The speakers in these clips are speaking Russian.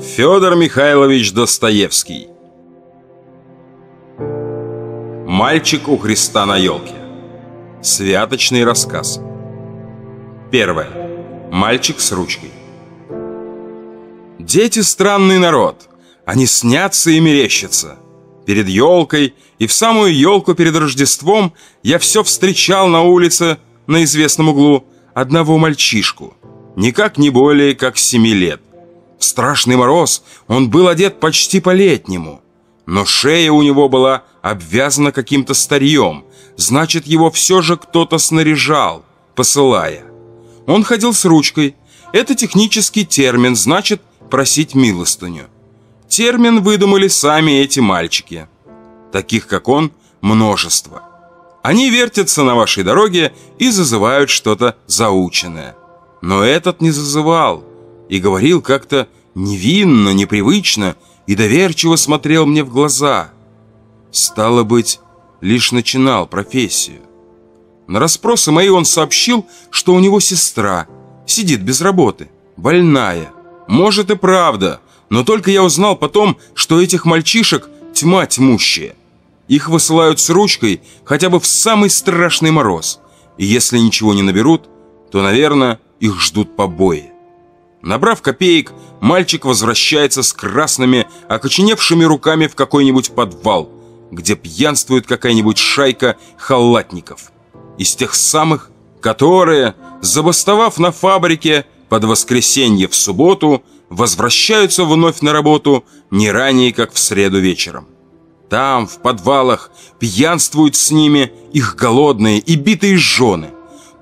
Федор Михайлович Достоевский. Мальчик у Христа на елке Святочный рассказ. Первое. Мальчик с ручкой Дети странный народ. Они снятся и мерещатся. Перед елкой и в самую елку перед Рождеством Я все встречал на улице на известном углу Одного мальчишку Никак не более как семи лет в страшный мороз он был одет почти по-летнему, но шея у него была обвязана каким-то старьем, значит, его все же кто-то снаряжал, посылая. Он ходил с ручкой. Это технический термин, значит, просить милостыню. Термин выдумали сами эти мальчики. Таких, как он, множество. Они вертятся на вашей дороге и зазывают что-то заученное. Но этот не зазывал и говорил как-то невинно, непривычно и доверчиво смотрел мне в глаза. Стало быть, лишь начинал профессию. На расспросы мои он сообщил, что у него сестра сидит без работы, больная. Может и правда, но только я узнал потом, что этих мальчишек тьма тьмущая. Их высылают с ручкой хотя бы в самый страшный мороз. И если ничего не наберут, то, наверное, их ждут побои. Набрав копеек, мальчик возвращается с красными, окоченевшими руками в какой-нибудь подвал, где пьянствует какая-нибудь шайка халатников. Из тех самых, которые, забастовав на фабрике под воскресенье в субботу, возвращаются вновь на работу не ранее, как в среду вечером. Там, в подвалах, пьянствуют с ними их голодные и битые жены.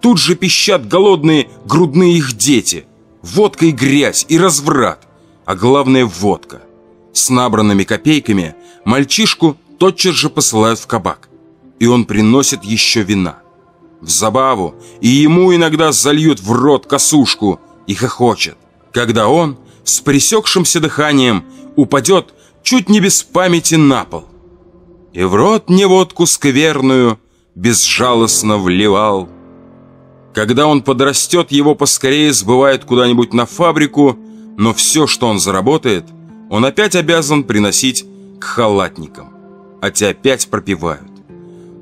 Тут же пищат голодные грудные их дети – Водка и грязь, и разврат. А главное водка. С набранными копейками мальчишку тотчас же посылают в кабак. И он приносит еще вина. В забаву и ему иногда зальют в рот косушку и хохочет, когда он с пресекшимся дыханием упадет чуть не без памяти на пол. И в рот мне водку скверную безжалостно вливал когда он подрастет, его поскорее сбывают куда-нибудь на фабрику, но все, что он заработает, он опять обязан приносить к халатникам. А те опять пропивают.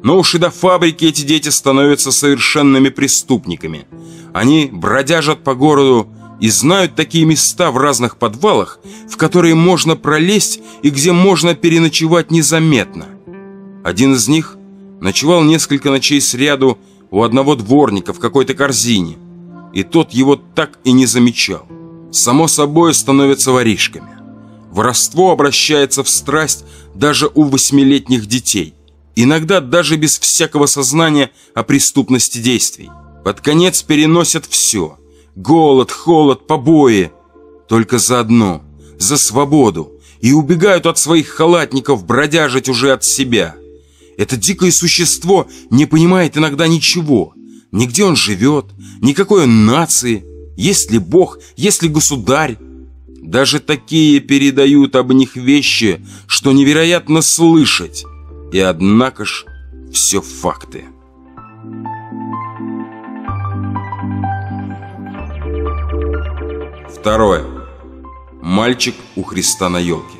Но уж и до фабрики эти дети становятся совершенными преступниками. Они бродяжат по городу и знают такие места в разных подвалах, в которые можно пролезть и где можно переночевать незаметно. Один из них ночевал несколько ночей сряду у одного дворника в какой-то корзине, и тот его так и не замечал. Само собой становятся воришками. Воровство обращается в страсть даже у восьмилетних детей, иногда даже без всякого сознания о преступности действий. Под конец переносят все – голод, холод, побои, только за одно – за свободу, и убегают от своих халатников бродяжить уже от себя – это дикое существо не понимает иногда ничего. Нигде он живет, никакой он нации, есть ли Бог, есть ли государь. Даже такие передают об них вещи, что невероятно слышать. И однако ж все факты. Второе. Мальчик у Христа на елке.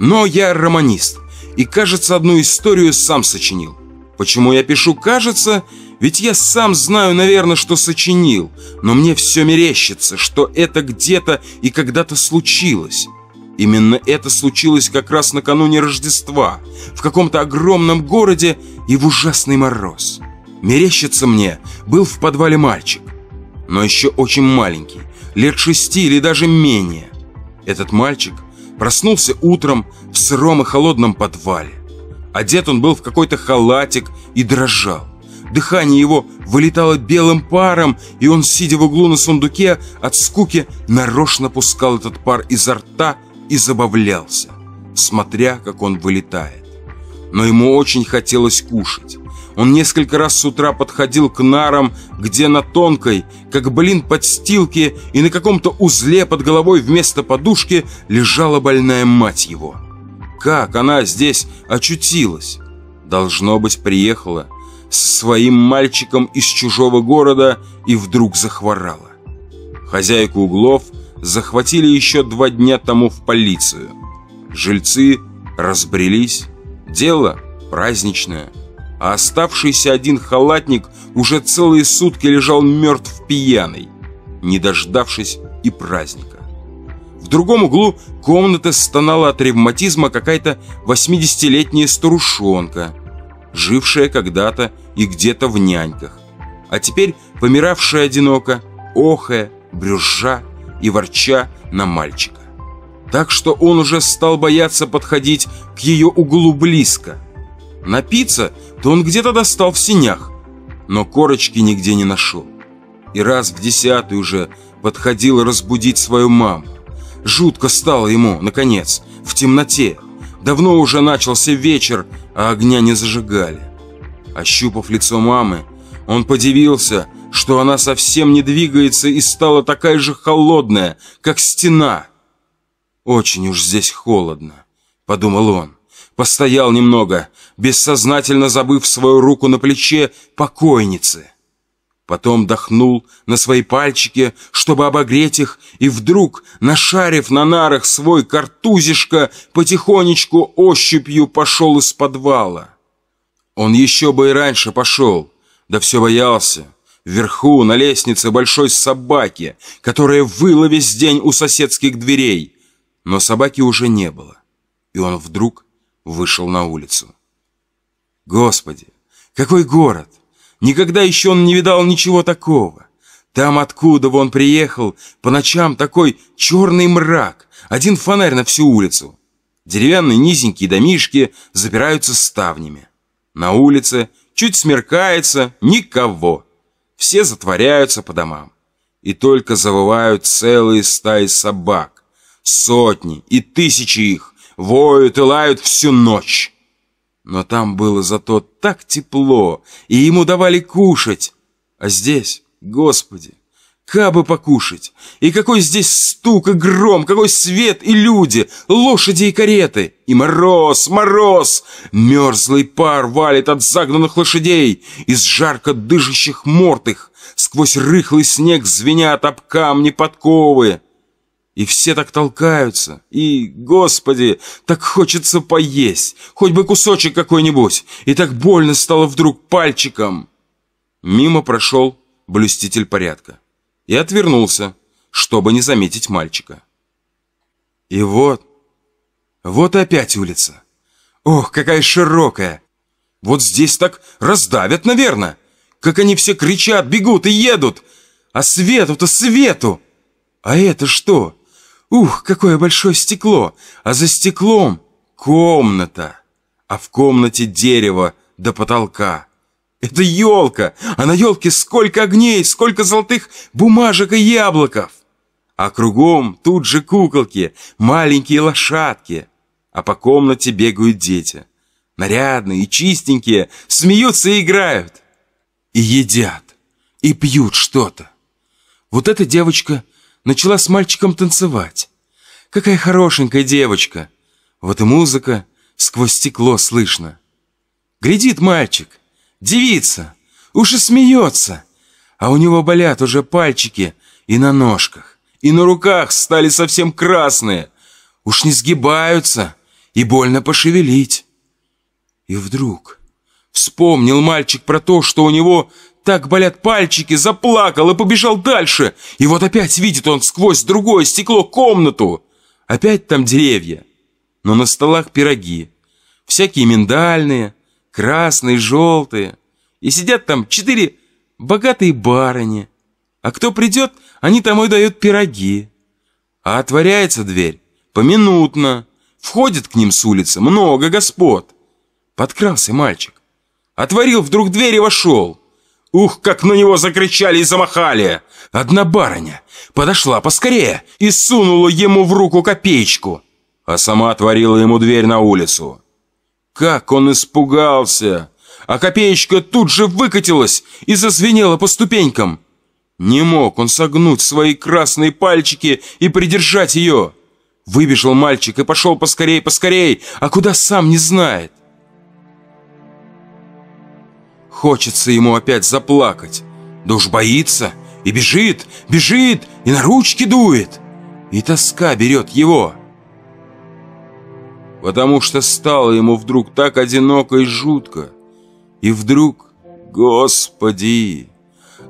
Но я романист и, кажется, одну историю сам сочинил. Почему я пишу «кажется»? Ведь я сам знаю, наверное, что сочинил, но мне все мерещится, что это где-то и когда-то случилось. Именно это случилось как раз накануне Рождества, в каком-то огромном городе и в ужасный мороз. Мерещится мне, был в подвале мальчик, но еще очень маленький, лет шести или даже менее. Этот мальчик Проснулся утром в сыром и холодном подвале. Одет он был в какой-то халатик и дрожал. Дыхание его вылетало белым паром, и он, сидя в углу на сундуке, от скуки нарочно пускал этот пар изо рта и забавлялся, смотря, как он вылетает. Но ему очень хотелось кушать. Он несколько раз с утра подходил к нарам, где на тонкой, как блин подстилке и на каком-то узле под головой вместо подушки лежала больная мать его. Как она здесь очутилась? Должно быть, приехала с своим мальчиком из чужого города и вдруг захворала. Хозяйка углов захватили еще два дня тому в полицию. Жильцы разбрелись, дело праздничное, а оставшийся один халатник уже целые сутки лежал мертв пьяный, не дождавшись и праздника. В другом углу комнаты стонала от ревматизма какая-то 80-летняя старушонка, жившая когда-то и где-то в няньках, а теперь помиравшая одиноко, охая, брюзжа и ворча на мальчика. Так что он уже стал бояться подходить к ее углу близко. Напиться то он где-то достал в синях, но корочки нигде не нашел. И раз в десятый уже подходил разбудить свою маму. Жутко стало ему, наконец, в темноте. Давно уже начался вечер, а огня не зажигали. Ощупав лицо мамы, он подивился, что она совсем не двигается и стала такая же холодная, как стена. «Очень уж здесь холодно», — подумал он. Постоял немного, бессознательно забыв свою руку на плече покойницы. Потом дохнул на свои пальчики, чтобы обогреть их, и вдруг, нашарив на нарах свой картузишко, потихонечку ощупью пошел из подвала. Он еще бы и раньше пошел, да все боялся. Вверху, на лестнице большой собаки, которая выла весь день у соседских дверей. Но собаки уже не было, и он вдруг вышел на улицу. Господи, какой город! Никогда еще он не видал ничего такого. Там, откуда он приехал, по ночам такой черный мрак, один фонарь на всю улицу. Деревянные низенькие домишки запираются ставнями. На улице чуть смеркается никого. Все затворяются по домам. И только завывают целые стаи собак. Сотни и тысячи их воют и лают всю ночь. Но там было зато так тепло, и ему давали кушать. А здесь, господи, кабы покушать. И какой здесь стук и гром, какой свет и люди, лошади и кареты. И мороз, мороз, мерзлый пар валит от загнанных лошадей, из жарко дышащих мортых. Сквозь рыхлый снег звенят об камни подковы. И все так толкаются. И, господи, так хочется поесть. Хоть бы кусочек какой-нибудь. И так больно стало вдруг пальчиком. Мимо прошел блюститель порядка. И отвернулся, чтобы не заметить мальчика. И вот, вот опять улица. Ох, какая широкая. Вот здесь так раздавят, наверное. Как они все кричат, бегут и едут. А свету-то свету. А это что? Ух, какое большое стекло! А за стеклом комната, а в комнате дерево до потолка. Это елка, а на елке сколько огней, сколько золотых бумажек и яблоков. А кругом тут же куколки, маленькие лошадки. А по комнате бегают дети. Нарядные и чистенькие, смеются и играют. И едят, и пьют что-то. Вот эта девочка начала с мальчиком танцевать. Какая хорошенькая девочка. Вот и музыка сквозь стекло слышно. Глядит мальчик, девица, уж и смеется. А у него болят уже пальчики и на ножках, и на руках стали совсем красные. Уж не сгибаются, и больно пошевелить. И вдруг вспомнил мальчик про то, что у него так болят пальчики, заплакал и побежал дальше. И вот опять видит он сквозь другое стекло комнату. Опять там деревья, но на столах пироги. Всякие миндальные, красные, желтые. И сидят там четыре богатые барыни. А кто придет, они тому и дают пироги. А отворяется дверь поминутно. Входит к ним с улицы много господ. Подкрался мальчик. Отворил вдруг дверь и вошел. Ух, как на него закричали и замахали! Одна барыня подошла поскорее и сунула ему в руку копеечку, а сама отворила ему дверь на улицу. Как он испугался! А копеечка тут же выкатилась и зазвенела по ступенькам. Не мог он согнуть свои красные пальчики и придержать ее. Выбежал мальчик и пошел поскорей, поскорей, а куда сам не знает. Хочется ему опять заплакать. Да уж боится. И бежит, бежит, и на ручки дует. и тоска берет его. Потому что стало ему вдруг так одиноко и жутко. И вдруг, Господи,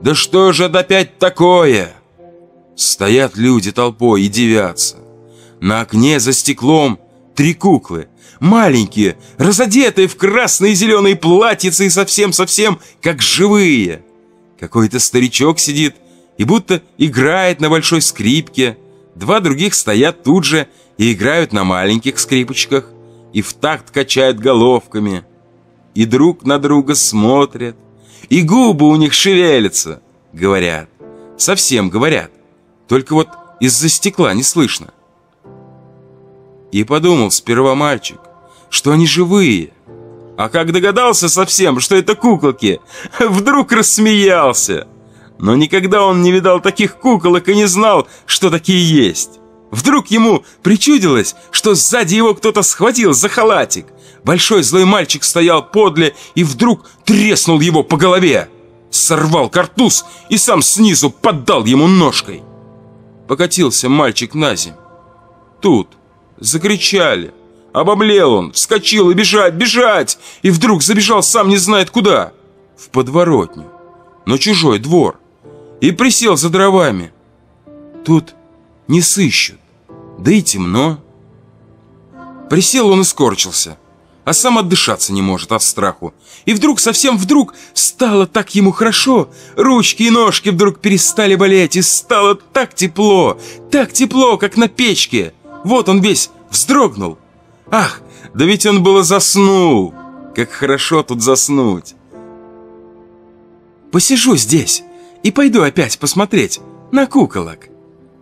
да что же опять такое? Стоят люди толпой и девятся. На окне за стеклом три куклы, маленькие, разодетые в красные и зеленые платьицы и совсем-совсем как живые. Какой-то старичок сидит и будто играет на большой скрипке. Два других стоят тут же и играют на маленьких скрипочках и в такт качают головками. И друг на друга смотрят, и губы у них шевелятся, говорят. Совсем говорят. Только вот из-за стекла не слышно. И подумал сперва мальчик, что они живые. А как догадался совсем, что это куколки, вдруг рассмеялся. Но никогда он не видал таких куколок и не знал, что такие есть. Вдруг ему причудилось, что сзади его кто-то схватил за халатик. Большой злой мальчик стоял подле и вдруг треснул его по голове. Сорвал картуз и сам снизу поддал ему ножкой. Покатился мальчик на землю. Тут закричали. Обомлел он, вскочил и бежать, бежать! И вдруг забежал сам не знает куда. В подворотню, на чужой двор. И присел за дровами. Тут не сыщут, да и темно. Присел он и скорчился, а сам отдышаться не может от страху. И вдруг, совсем вдруг, стало так ему хорошо, ручки и ножки вдруг перестали болеть, и стало так тепло, так тепло, как на печке. Вот он весь вздрогнул. Ах, да ведь он было заснул. Как хорошо тут заснуть. Посижу здесь и пойду опять посмотреть на куколок.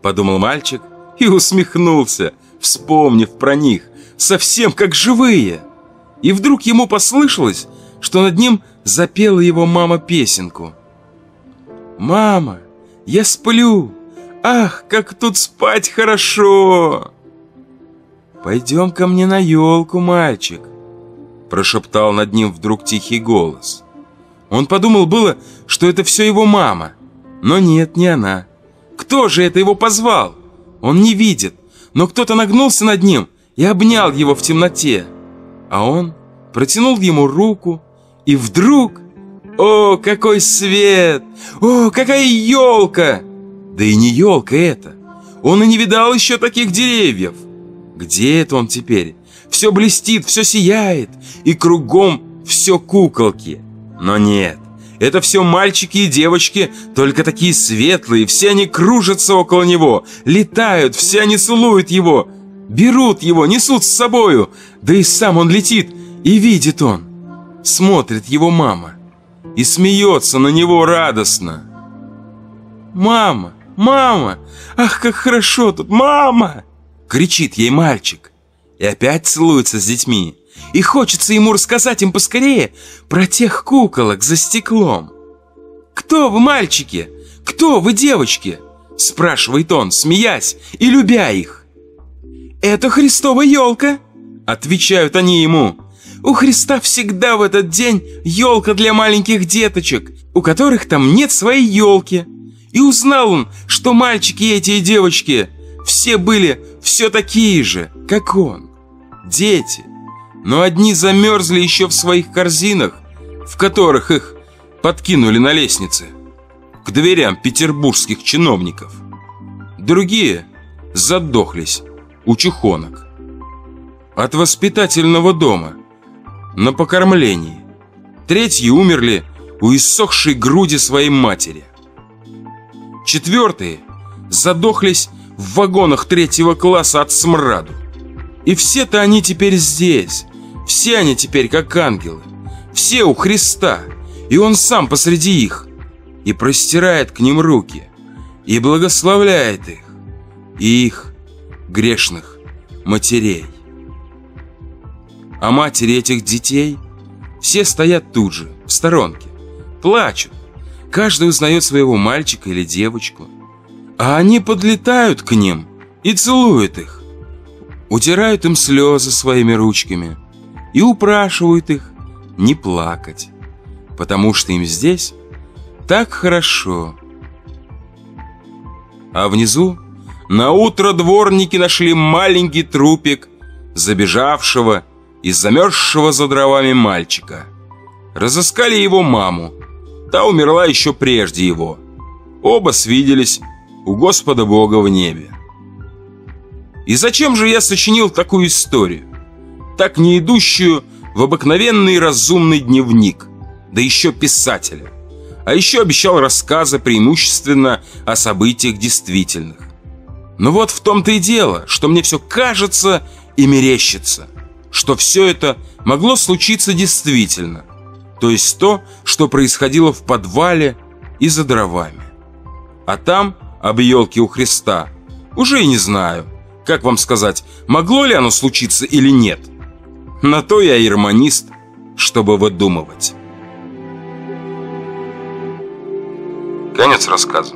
Подумал мальчик и усмехнулся, вспомнив про них, совсем как живые. И вдруг ему послышалось, что над ним запела его мама песенку. «Мама, я сплю! Ах, как тут спать хорошо!» «Пойдем ко мне на елку, мальчик!» Прошептал над ним вдруг тихий голос. Он подумал было, что это все его мама. Но нет, не она. Кто же это его позвал? Он не видит, но кто-то нагнулся над ним и обнял его в темноте. А он протянул ему руку, и вдруг... О, какой свет! О, какая елка! Да и не елка это. Он и не видал еще таких деревьев. Где это он теперь? Все блестит, все сияет, и кругом все куколки. Но нет, это все мальчики и девочки, только такие светлые, все они кружатся около него, летают, все они целуют его, берут его, несут с собою, да и сам он летит, и видит он. Смотрит его мама и смеется на него радостно. «Мама, мама, ах, как хорошо тут, мама!» Кричит ей мальчик и опять целуется с детьми. И хочется ему рассказать им поскорее про тех куколок за стеклом. «Кто вы, мальчики? Кто вы, девочки?» Спрашивает он, смеясь и любя их. «Это Христова елка!» Отвечают они ему. «У Христа всегда в этот день елка для маленьких деточек, у которых там нет своей елки». И узнал он, что мальчики эти и девочки все были все такие же, как он. Дети. Но одни замерзли еще в своих корзинах, в которых их подкинули на лестнице, к дверям петербургских чиновников. Другие задохлись у чухонок. От воспитательного дома на покормлении. Третьи умерли у иссохшей груди своей матери. Четвертые задохлись в вагонах третьего класса от смраду. И все-то они теперь здесь. Все они теперь как ангелы. Все у Христа. И Он сам посреди их. И простирает к ним руки. И благословляет их. И их, грешных, матерей. А матери этих детей все стоят тут же, в сторонке. Плачут. Каждый узнает своего мальчика или девочку. А они подлетают к ним и целуют их. Утирают им слезы своими ручками и упрашивают их не плакать, потому что им здесь так хорошо. А внизу На утро дворники нашли маленький трупик забежавшего и замерзшего за дровами мальчика. Разыскали его маму. Та умерла еще прежде его. Оба свиделись у Господа Бога в небе. И зачем же я сочинил такую историю? Так не идущую в обыкновенный разумный дневник, да еще писателя. А еще обещал рассказы преимущественно о событиях действительных. Но вот в том-то и дело, что мне все кажется и мерещится, что все это могло случиться действительно, то есть то, что происходило в подвале и за дровами. А там, об елке у Христа, уже и не знаю, как вам сказать, могло ли оно случиться или нет. На то я и романист, чтобы выдумывать. Конец рассказа.